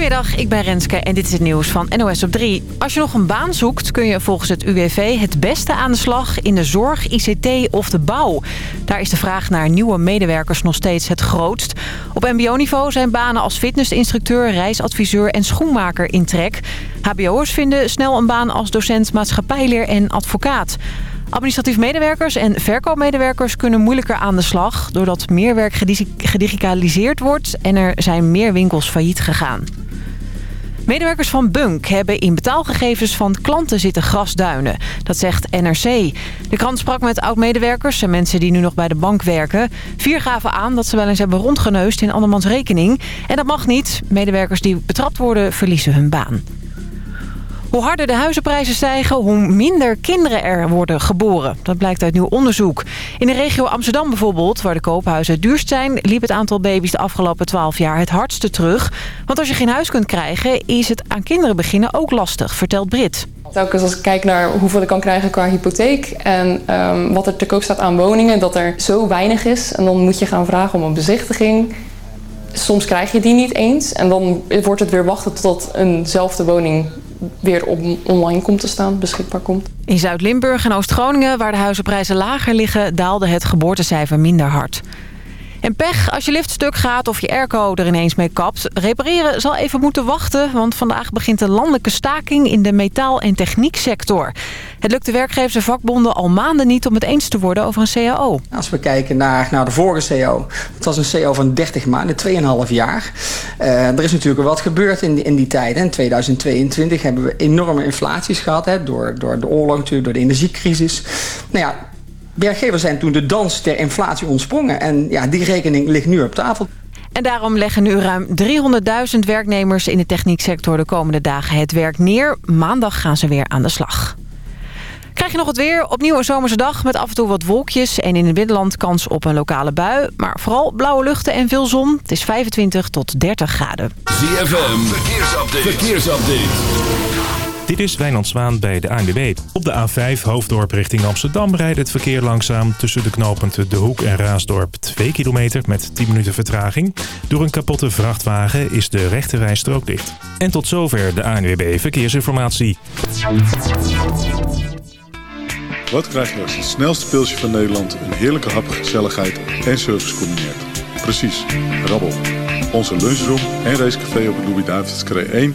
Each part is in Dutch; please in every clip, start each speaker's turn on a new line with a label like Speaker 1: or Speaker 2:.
Speaker 1: Goedemiddag, ik ben Renske en dit is het nieuws van NOS op 3. Als je nog een baan zoekt kun je volgens het UWV het beste aan de slag in de zorg, ICT of de bouw. Daar is de vraag naar nieuwe medewerkers nog steeds het grootst. Op mbo-niveau zijn banen als fitnessinstructeur, reisadviseur en schoenmaker in trek. HBO'ers vinden snel een baan als docent maatschappijleer en advocaat. Administratief medewerkers en verkoopmedewerkers kunnen moeilijker aan de slag... doordat meer werk gedigitaliseerd wordt en er zijn meer winkels failliet gegaan. Medewerkers van Bunk hebben in betaalgegevens van klanten zitten grasduinen. Dat zegt NRC. De krant sprak met oud-medewerkers en mensen die nu nog bij de bank werken. Vier gaven aan dat ze wel eens hebben rondgeneust in andermans rekening. En dat mag niet. Medewerkers die betrapt worden verliezen hun baan. Hoe harder de huizenprijzen stijgen, hoe minder kinderen er worden geboren. Dat blijkt uit nieuw onderzoek. In de regio Amsterdam bijvoorbeeld, waar de koophuizen het duurst zijn... liep het aantal baby's de afgelopen 12 jaar het hardste terug. Want als je geen huis kunt krijgen, is het aan kinderen beginnen ook lastig, vertelt Brit.
Speaker 2: Telkens als ik kijk naar hoeveel ik kan krijgen qua hypotheek... en um, wat er te koop staat aan woningen, dat er zo weinig is... en dan moet je gaan vragen om een bezichtiging... Soms krijg je die niet eens en dan wordt het weer wachten tot eenzelfde woning weer online komt te staan, beschikbaar komt.
Speaker 1: In Zuid-Limburg en Oost-Groningen, waar de huizenprijzen lager liggen... daalde het geboortecijfer minder hard. En pech als je lift stuk gaat of je airco er ineens mee kapt. Repareren zal even moeten wachten, want vandaag begint de landelijke staking in de metaal- en technieksector. Het lukt de werkgevers en vakbonden al maanden niet om het eens te worden over een CAO.
Speaker 3: Als we kijken naar, de vorige CAO, het was een CAO van 30 maanden, 2,5 jaar. Uh, er is natuurlijk wat gebeurd in die, in die tijd. In 2022 hebben we enorme inflaties gehad, hè, door, door de oorlog door de energiecrisis. Nou ja, werkgevers zijn toen de dans der inflatie ontsprongen. En ja, die rekening ligt nu op tafel.
Speaker 1: En daarom leggen nu ruim 300.000 werknemers in de technieksector de komende dagen het werk neer. Maandag gaan ze weer aan de slag. Krijg je nog het weer? Opnieuw een zomerse dag met af en toe wat wolkjes... en in het binnenland kans op een lokale bui. Maar vooral blauwe luchten en veel zon. Het is 25 tot 30 graden.
Speaker 4: ZFM, verkeersupdate. verkeersupdate.
Speaker 5: Dit is Wijnand Zwaan bij de ANWB. Op de A5 Hoofddorp richting Amsterdam rijdt het verkeer langzaam... tussen de knooppunten De Hoek en Raasdorp 2 kilometer met 10 minuten vertraging. Door een kapotte vrachtwagen is de rechte rijstrook dicht. En tot zover de ANWB Verkeersinformatie.
Speaker 6: Wat krijg je als het snelste pilsje van Nederland... een heerlijke hap, gezelligheid en service combineert? Precies, rabbel. Onze lunchroom en racecafé op de Louis-David's 1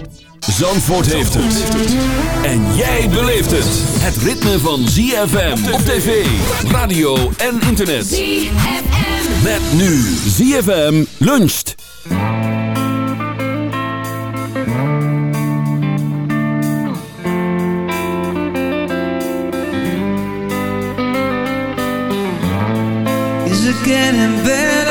Speaker 4: Zandvoort heeft het. En jij beleeft het. Het ritme van ZFM op tv, radio en internet. ZFM. Met nu ZFM luncht.
Speaker 7: Is it getting better?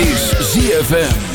Speaker 4: is ZFM.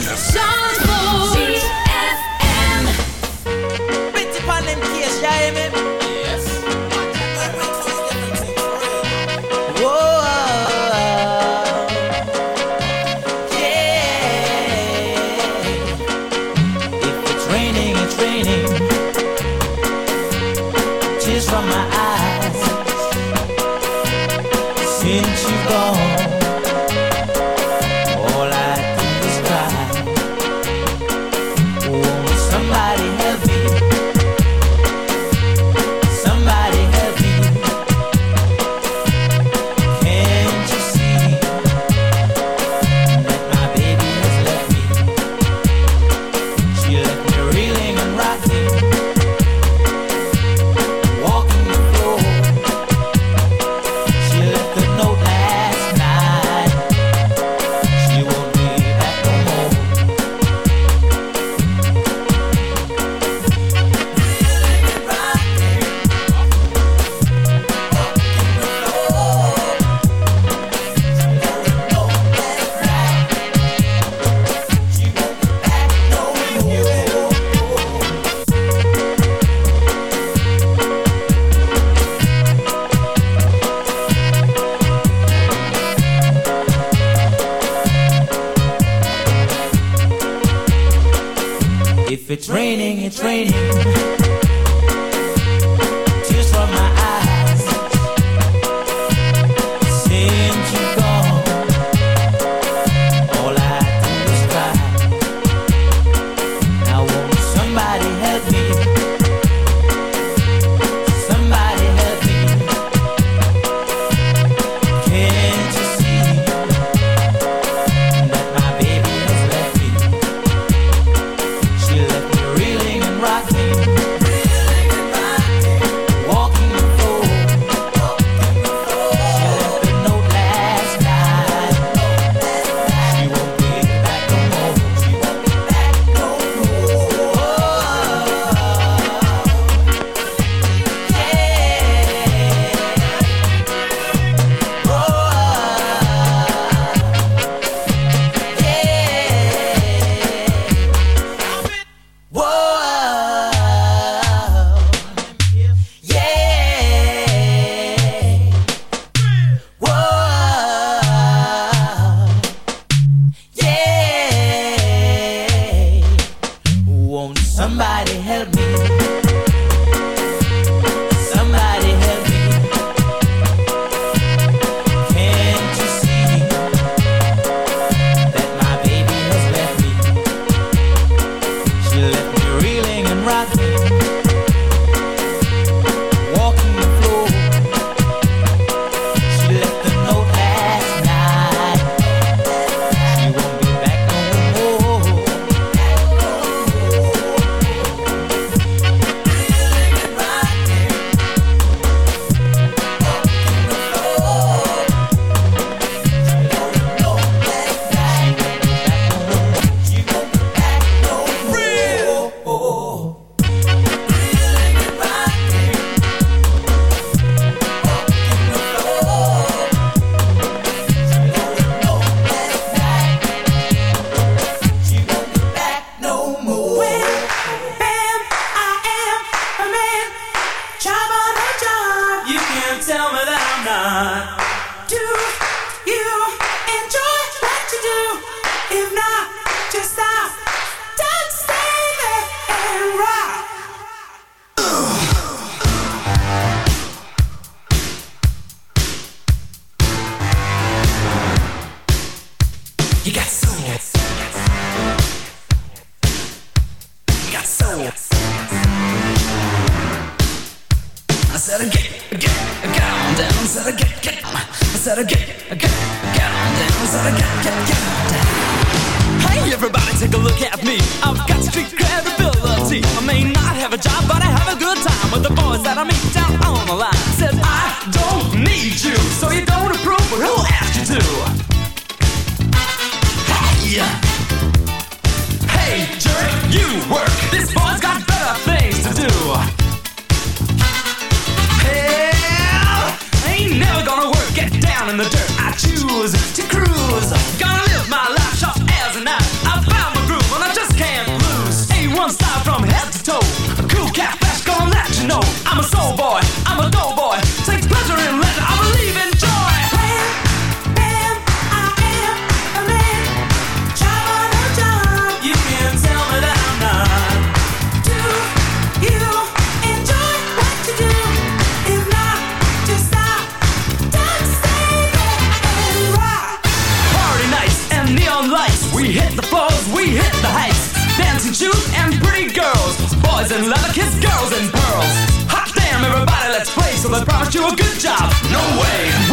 Speaker 8: girls and pearls. Hot damn, everybody, let's play. So they promised you a good job. No way.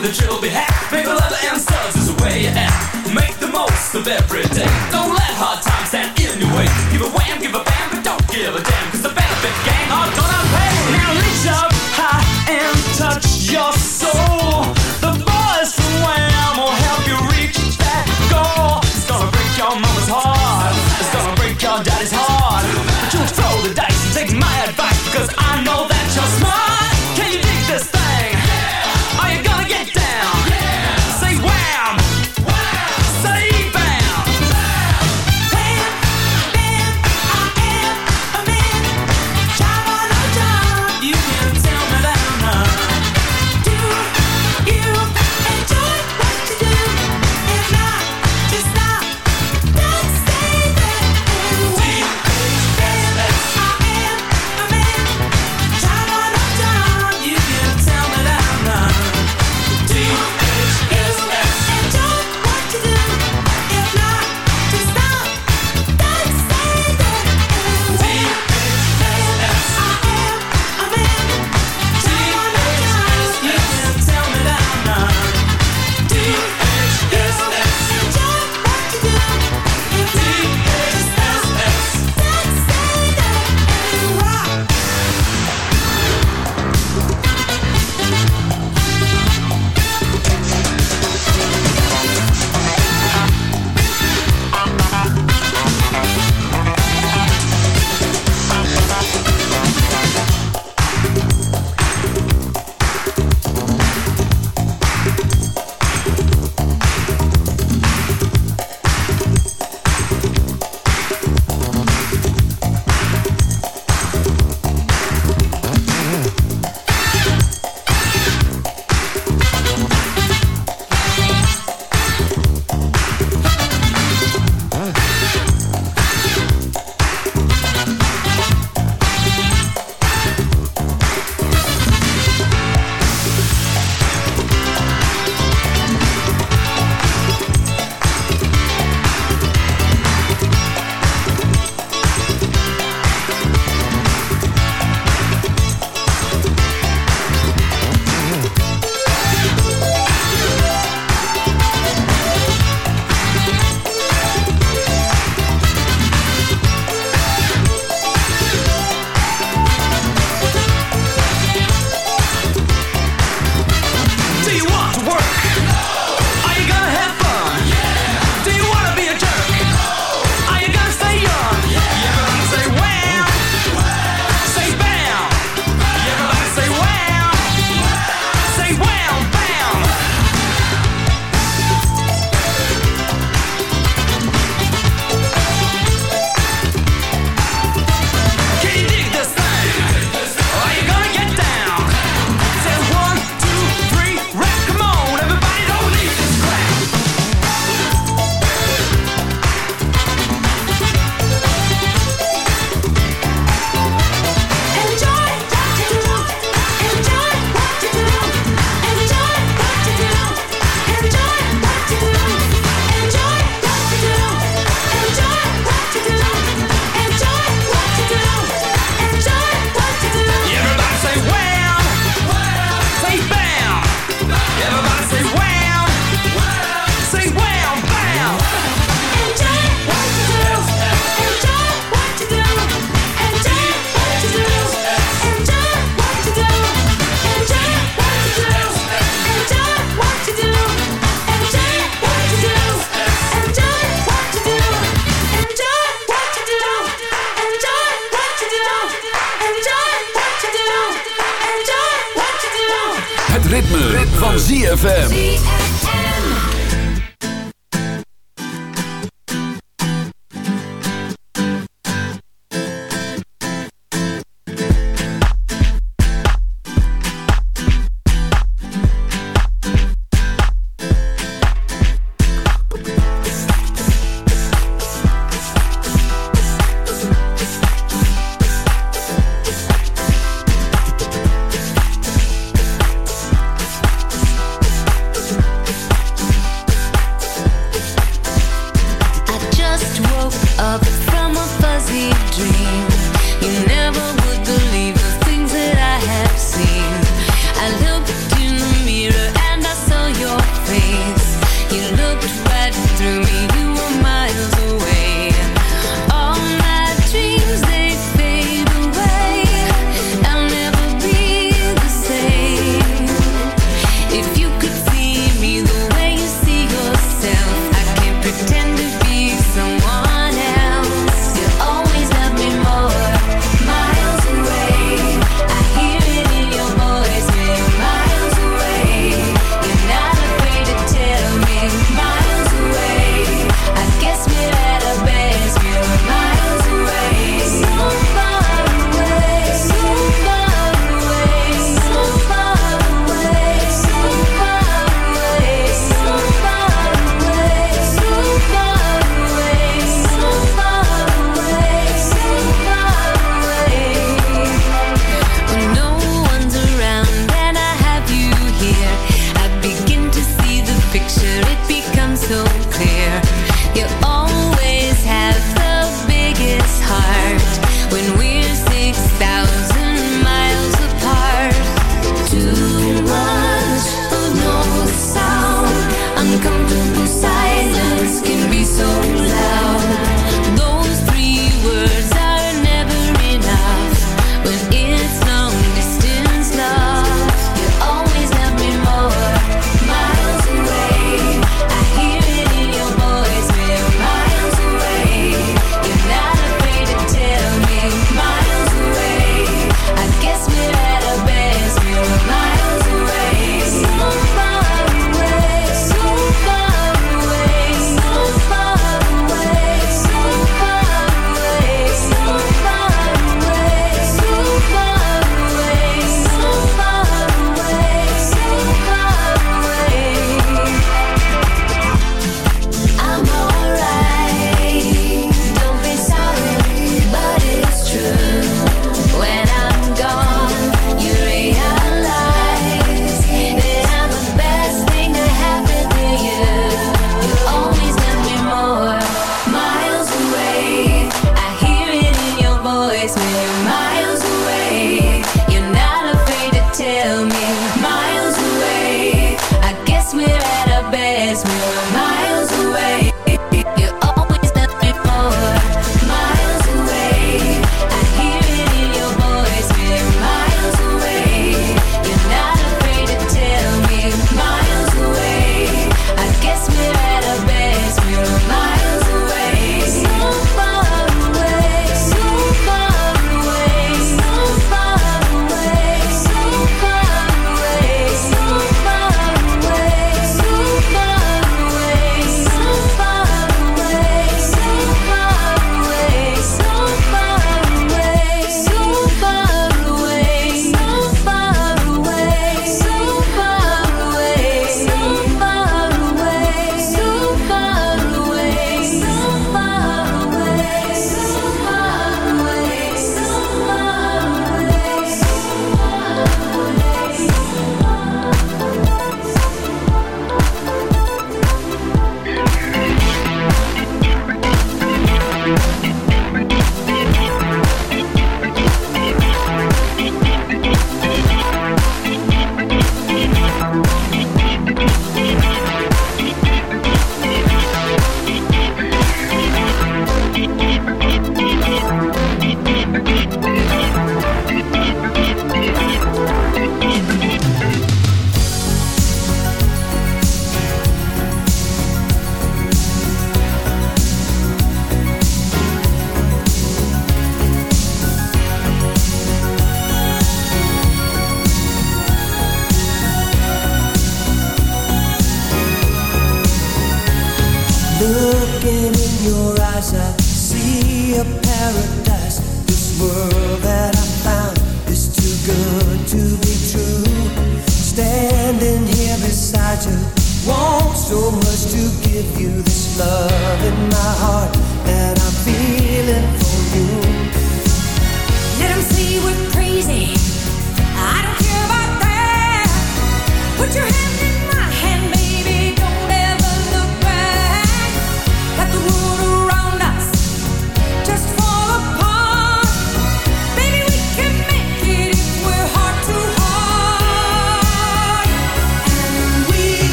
Speaker 8: with the drill be hacked. Make the leather and studs is the way you act. Make the most of every day. Don't let hard times stand in your way. Give a wham, give a bam, but don't give a damn. Cause the benefit gang are gonna pay. Now reach up high and touch your soul.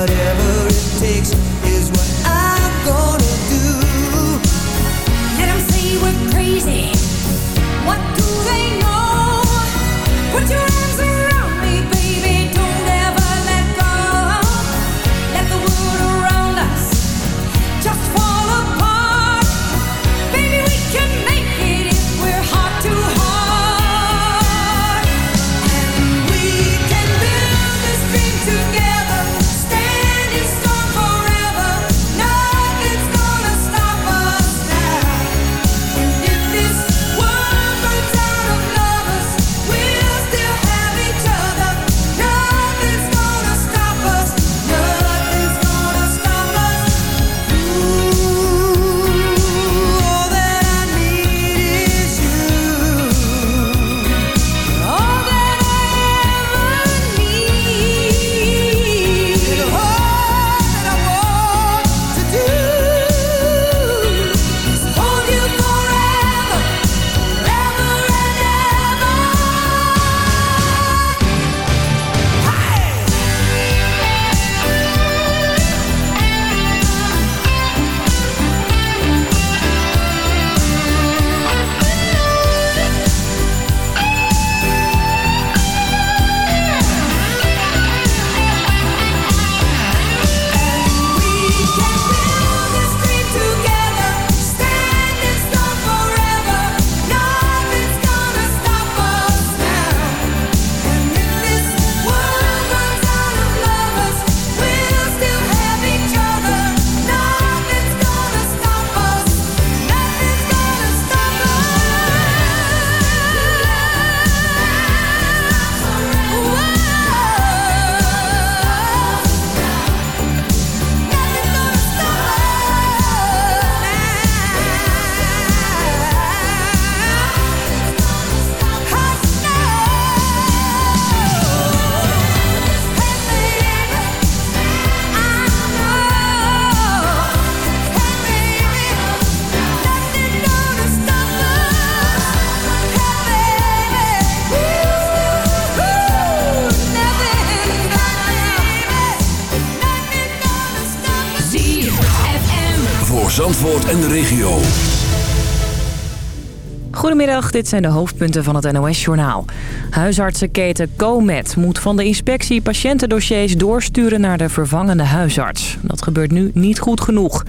Speaker 7: Whatever it takes
Speaker 9: Goedemiddag, dit zijn de hoofdpunten van het NOS-journaal. Huisartsenketen Comet moet van de inspectie patiëntendossiers doorsturen naar de vervangende huisarts. Dat gebeurt nu niet goed genoeg.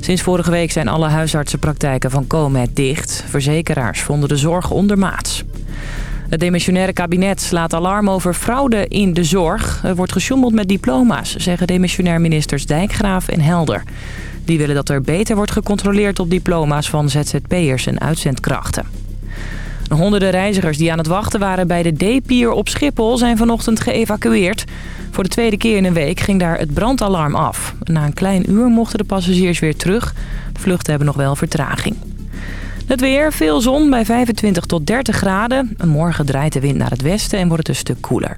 Speaker 9: Sinds vorige week zijn alle huisartsenpraktijken van Comet dicht. Verzekeraars vonden de zorg ondermaats. Het demissionaire kabinet slaat alarm over fraude in de zorg. Er wordt gesjoemeld met diploma's, zeggen demissionair ministers Dijkgraaf en Helder. Die willen dat er beter wordt gecontroleerd op diploma's van ZZP'ers en uitzendkrachten. Honderden reizigers die aan het wachten waren bij de D-pier op Schiphol zijn vanochtend geëvacueerd. Voor de tweede keer in een week ging daar het brandalarm af. Na een klein uur mochten de passagiers weer terug. Vluchten hebben nog wel vertraging. Het weer, veel zon bij 25 tot 30 graden. Morgen draait de wind naar het westen en wordt het een stuk koeler.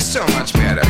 Speaker 7: It's so much better.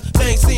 Speaker 10: cause
Speaker 11: they ain't seen